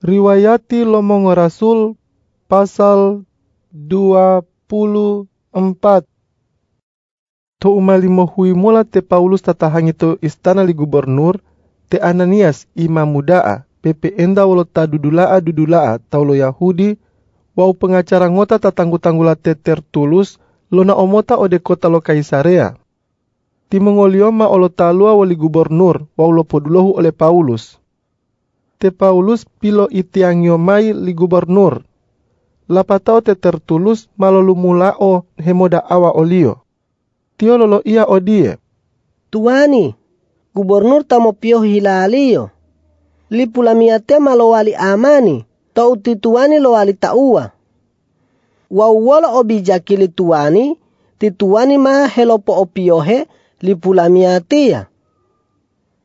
Riwayati Lomongo Rasul pasal 24 To umalimo hui mula te Paulus tatahangi to istana li gubernur te Ananias imam mudaa pepe enda wolo ta dudulaa dudulaa taulo Yahudi wau pengacara ngota tatanggu-tanggula te tertulus lona omota ode kota lo Kaisarea. Timongolioma olo talua wali gubernur wau lo podulohu oleh Paulus te Paulus pilo itiangio mai li gubernur. Lapatao te tertulus malolu mulao hemoda awa olio. Tio lolo ia odie. Tuani, gubernur tamo pio hilalio. Li pulamiate malowali amani, to uti tuani lo wali taua. Wawala obijakili tuani, ti tuani ma helopo opiohe li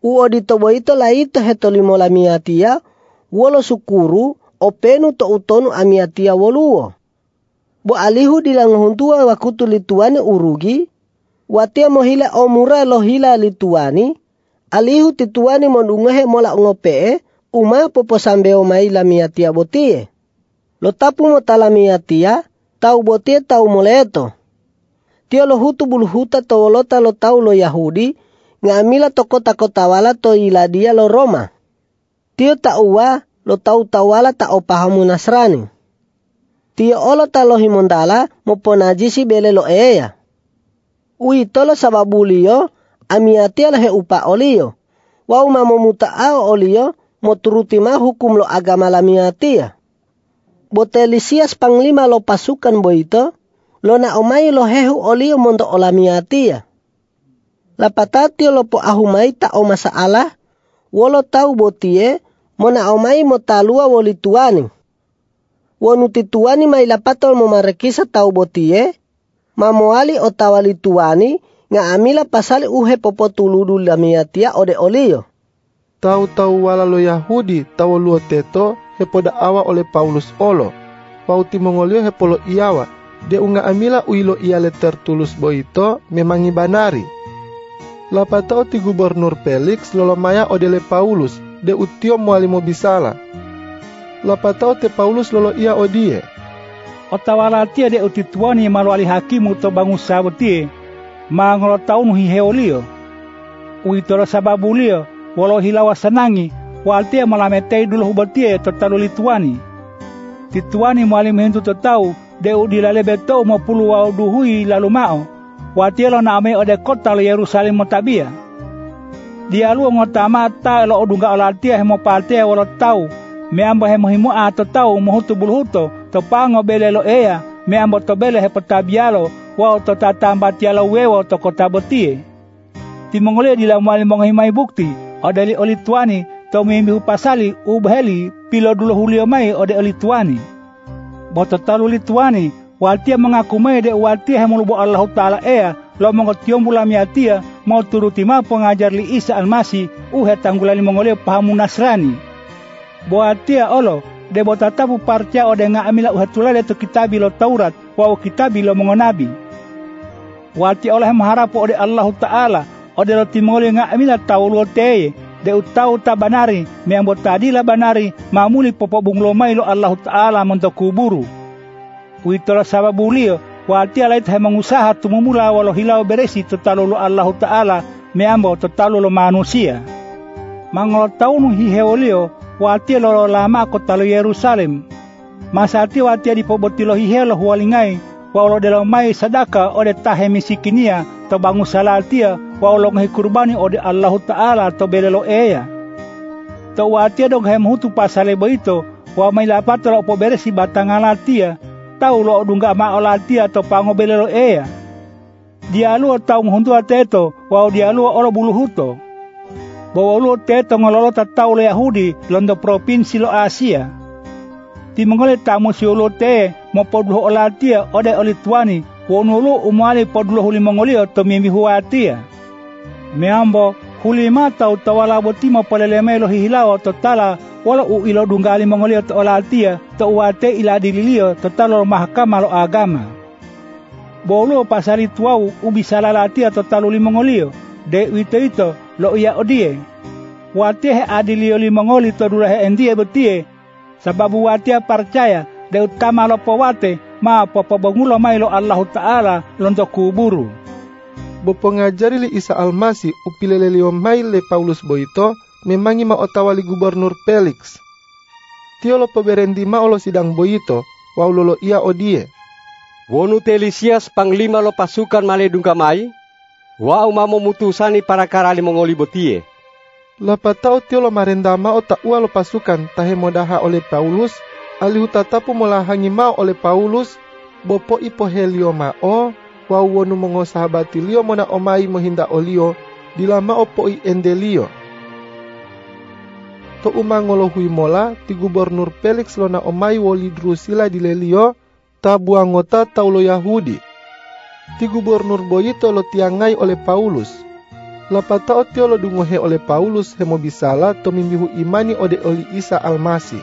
uo tobo ito la ito hetolimo la miatia, wolo sukuru, openu to utonu amiatia woluo. Bo alihu dilanguhuntua wakutu lituani urugi, watia mohila omura lohila lituani, alihu tituani monungehe mola ngope, uma popo sambeo mai la miatia botie. Lo tapu mo tala miatia, tau botie tau moleto. Tio lo hutu buluhuta to wolota lo tau lo Yahudi, ngamila to kota-kota wala to iladia lo Roma. Tio ta uwa lo tau tawala ta opahamu Nasrani. Tio olo ta lo himondala mo ponajisi bele lo eya. Ui tolo sababu liyo amiatia he upa olio. Wau mamo muta ao olio mo turuti ma hukum lo agama la miatia. Botelisias panglima lo pasukan boito, lo na omai lo hehu olio mondo olamiatia lapatatio lopo ahumai ta o masaala, wolo tau botie, mona omai mo talua woli tuani. Wonu tituani mai lapatol mo marekisa tau botie, mamoali o tawali tuani, nga amila pasali uhe popo tuludu lamiatia ode olio. Tau-tau wala lo Yahudi tau luo teto hepoda awa oleh Paulus olo. Pauti mongolio hepolo iawa, de unga amila uilo iale tertulus boito memangi banari lapatao ti gubernur Felix lolomaya odele Paulus de utio mo bisala. Lapatao te Paulus lolo ia odie. Otawala tia de utituani maluali hakimu to bangu sabutie, mangolo taunu hi heolio. Uitoro sababu lio, walo hilawa sanangi, waltia malametei dulu hubatie to taluli tuani. Tituani mwali mehentu to tau, de udilale beto mo pulu wa duhui lalu mao, Watielo na ame ode kota lo Yerusalem motabia. Dia lu ngota mata lo odunga olatia hemo parte wala tau. Me ambo hemo himu ato tau mohutu bulhuto to pango bele lo ea me ambo to bele he potabialo wa to tatamba tialo wewo to kota botie. Ti mongole di la mwali mongo himai bukti odeli olituani to mimi upasali ubheli pilo dulu hulio mai ode olituani. Boto talu lituani Waltia mengaku mede waltia hemulubo Allah Ta'ala ea lo mengotiom bulam yatia mau turuti ma pengajar li Isa almasi uhe tanggulani mongole pahamu Nasrani. Boatia olo de botatabu partia ode nga amila uhe tulale to kitabi lo Taurat wa kitabi lo mongonabi. Waltia oleh maharapo ode Allah Ta'ala ode lo timole nga amila tau teye de utau tabanari me ambo tadila banari mamuli popo bunglomai lo Allah Ta'ala montokuburu. kuburu Kuitola sababu lio Waltia lait hai mengusaha tumumula walau hilau beresi tetalulu Allah Ta'ala meambo tetalulu manusia. Mangolo taunu hi heolio waltia lolo lama kota lo Yerusalem. Masati waltia dipobotilo hi helo hualingai walau delo mai sadaka ode tahe misikinia to bangu salatia ngi kurbani ode Allah Ta'ala to belelo eya. To waltia dong hem hutu pasale boito wa mai lapato lo tau lo dunga ma ola tia to pango belelo ea. Dia lu tau hundu teto wa dia lu olo bulu huto. Bawa lu teto ngololo tau le Yahudi londo provinsi lo Asia. Ti mengole tamu si ulu te mo podlo ola tia ode oli tuani wonulu umali podlo huli mongolio to mimi huatia. Meambo hulima tau tawala botimo poleleme hihilao totala wala u ilo dungali mongolio to olatia to uate ila dililio to talo mahakama lo agama. Bolo pasari tuau ubi salalatia to talo li mongolio de wito ito lo ia odie. Wate he adilio li mongoli to dura he endie betie Sababu watia percaya de utama lo powate ma popo bangulo mailo Allah Ta'ala lonto kuburu. Bopo ngajari li Isa Almasi upilelelio mai le Paulus boito memangi ma otawali gubernur Felix. Tio lo peberendi ma olo sidang boito, waulolo ia odie. Wonu telisias panglima lo pasukan male mai, wa uma mutusani para karali mongoli botie. Lapatao tio lo marendama o ua lo pasukan tahe modaha oleh Paulus, alihu tatapu molahangi ma oleh Paulus, bopo ipo helio ma o, wau wonu mongo sahabati lio mona omai mohinda olio, dilama opo i endelio. To uma ngolo mola, ti gubernur Felix lona omai woli Drusila di lelio, tabuangota taulo Yahudi. Ti gubernur boyito lo tiangai oleh Paulus. Lapata otio lo dungohe oleh Paulus hemo bisala to mimbihu imani ode oli Isa Almasi.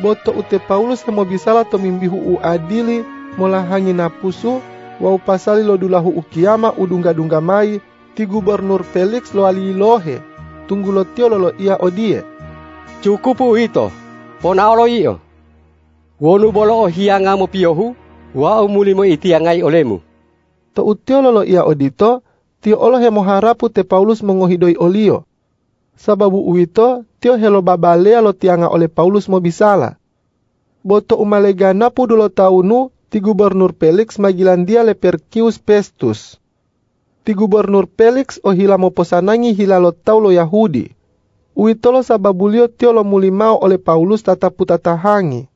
Boto ute Paulus hemo bisala to mimbihu u adili mola hangi napusu wau pasali lo dulahu ukiyama udungga-dungga mai ti gubernur Felix lo ali lohe tunggu lo tio lo ia odie. Cukupu ito, pona olo iyo. Wonu bolo o hianga mo piohu, wa mo itiangai olemu. To utio lolo ia odito, tio olo he moharapu te Paulus mengohidoi olio. Sababu uito, tio helo babalea lo tianga oleh Paulus mo bisala. Boto umalega napu dulo taunu, ti gubernur Felix magilan dia le Perkius Pestus. Ti gubernur Felix o hila mo posanangi hila lo tau lo Yahudi. Uitolo sababulio tio lo mulimao oleh Paulus tatapu tatahangi